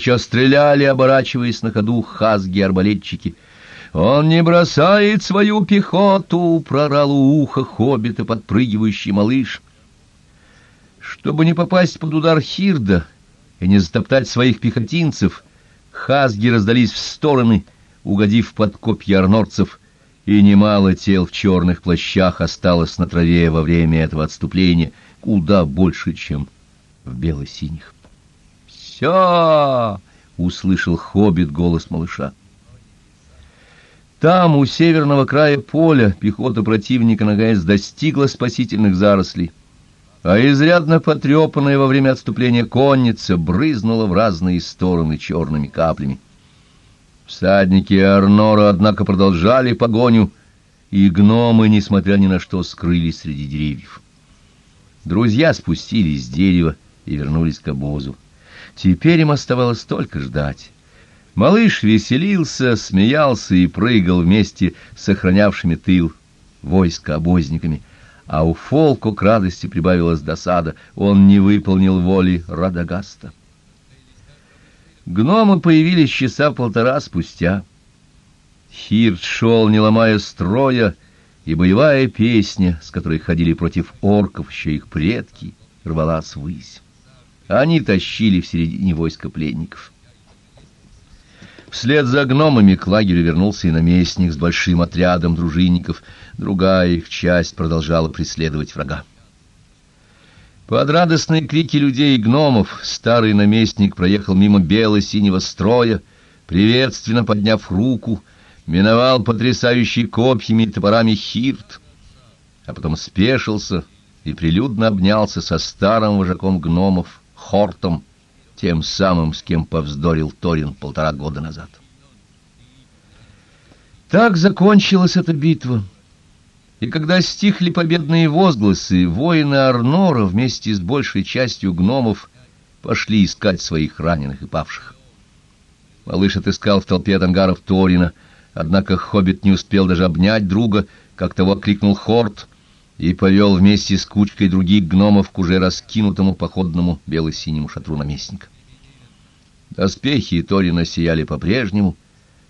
Еще стреляли, оборачиваясь на ходу хазги-арбалетчики. «Он не бросает свою пехоту!» — прорал у уха хоббита подпрыгивающий малыш. Чтобы не попасть под удар Хирда и не затоптать своих пехотинцев, хазги раздались в стороны, угодив под копья арнорцев, и немало тел в черных плащах осталось на траве во время этого отступления, куда больше, чем в бело-синих. «Все!» — услышал хоббит голос малыша. Там, у северного края поля, пехота противника наконец достигла спасительных зарослей, а изрядно потрепанная во время отступления конница брызнула в разные стороны черными каплями. Всадники Арнора, однако, продолжали погоню, и гномы, несмотря ни на что, скрылись среди деревьев. Друзья спустились с дерева и вернулись к обозу. Теперь им оставалось только ждать. Малыш веселился, смеялся и прыгал вместе с охранявшими тыл войска обозниками, а у Фолку к радости прибавилась досада, он не выполнил воли Радагаста. Гномы появились часа полтора спустя. Хирт шел, не ломая строя, и боевая песня, с которой ходили против орков еще их предки, рвалась ввысь. Они тащили в середине войска пленников. Вслед за гномами к лагерю вернулся и наместник с большим отрядом дружинников. Другая их часть продолжала преследовать врага. Под радостные крики людей и гномов старый наместник проехал мимо бело-синего строя, приветственно подняв руку, миновал потрясающий копьями и топорами хирт, а потом спешился и прилюдно обнялся со старым вожаком гномов, Хортом, тем самым, с кем повздорил Торин полтора года назад. Так закончилась эта битва. И когда стихли победные возгласы, воины Арнора вместе с большей частью гномов пошли искать своих раненых и павших. Малыш отыскал в толпе тангаров Торина, однако хоббит не успел даже обнять друга, как того крикнул Хорт — и повел вместе с кучкой других гномов к уже раскинутому походному бело-синему шатру наместника. Доспехи Торина сияли по-прежнему,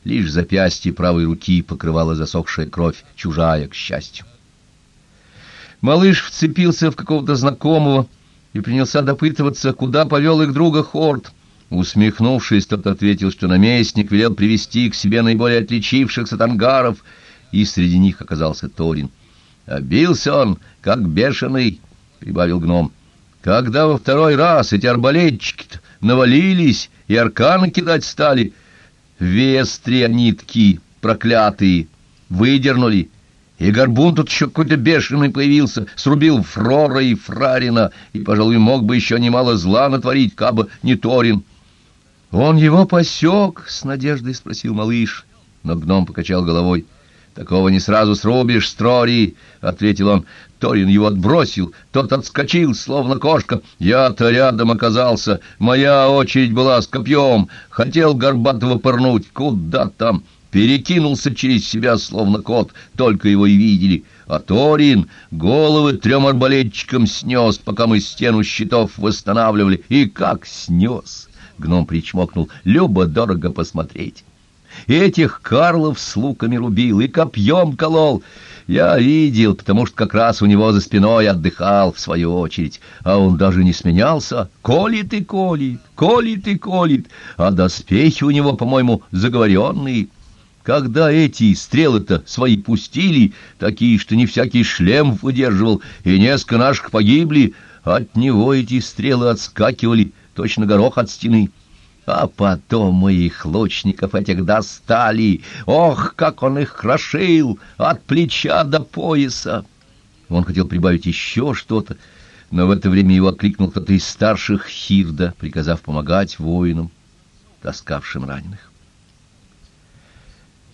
лишь запястье правой руки покрывала засохшая кровь, чужая, к счастью. Малыш вцепился в какого-то знакомого и принялся допытываться, куда повел их друга Хорт. Усмехнувшись, тот ответил, что наместник велел привести к себе наиболее отличившихся тангаров, и среди них оказался Торин. А он, как бешеный, — прибавил гном. Когда во второй раз эти арбалетчики навалились и арканы кидать стали, вестри нитки проклятые выдернули, и горбун тут еще какой-то бешеный появился, срубил Фрора и Фрарина, и, пожалуй, мог бы еще немало зла натворить, кабы не Торин. — Он его посек? — с надеждой спросил малыш, но гном покачал головой. — Такого не сразу срубишь, Строри, — ответил он. Торин его отбросил, тот отскочил, словно кошка. Я-то рядом оказался, моя очередь была с копьем. Хотел Горбатого пырнуть, куда там? Перекинулся через себя, словно кот, только его и видели. А Торин головы трем арбалетчикам снес, пока мы стену щитов восстанавливали. И как снес! Гном причмокнул. Любо-дорого посмотреть. И этих Карлов с луками рубил, и копьем колол. Я видел, потому что как раз у него за спиной отдыхал, в свою очередь, а он даже не сменялся. Колит и колит, колит и колит, а доспехи у него, по-моему, заговоренные. Когда эти стрелы-то свои пустили, такие, что не всякий шлем выдерживал, и несколько наших погибли, от него эти стрелы отскакивали, точно горох от стены. А потом мы их лучников этих достали. Ох, как он их крошил от плеча до пояса! Он хотел прибавить еще что-то, но в это время его окликнул кто-то из старших Хирда, приказав помогать воинам, таскавшим раненых.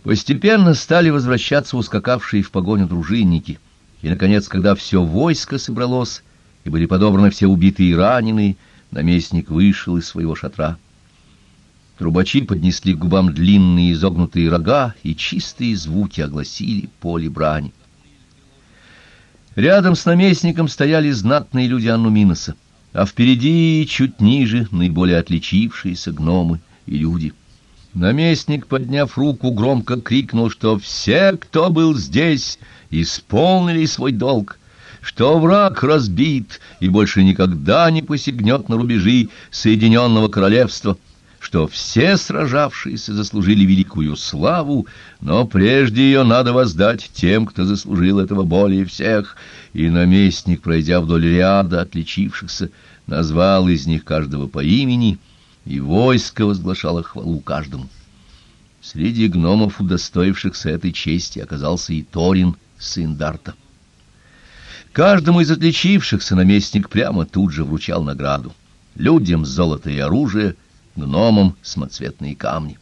Постепенно стали возвращаться ускакавшие в погоню дружинники, и, наконец, когда все войско собралось и были подобраны все убитые и раненые, наместник вышел из своего шатра. Трубачи поднесли к губам длинные изогнутые рога, и чистые звуки огласили поле брани. Рядом с наместником стояли знатные люди Аннуминоса. а впереди, чуть ниже, наиболее отличившиеся гномы и люди. Наместник, подняв руку, громко крикнул, что все, кто был здесь, исполнили свой долг, что враг разбит и больше никогда не посягнет на рубежи Соединенного Королевства, что все сражавшиеся заслужили великую славу, но прежде ее надо воздать тем, кто заслужил этого более всех. И наместник, пройдя вдоль ряда отличившихся, назвал из них каждого по имени, и войско возглашало хвалу каждому. Среди гномов, удостоившихся этой чести, оказался и Торин, сын Дарта. Каждому из отличившихся наместник прямо тут же вручал награду. Людям золото и оружие — гномам самоцветные камни.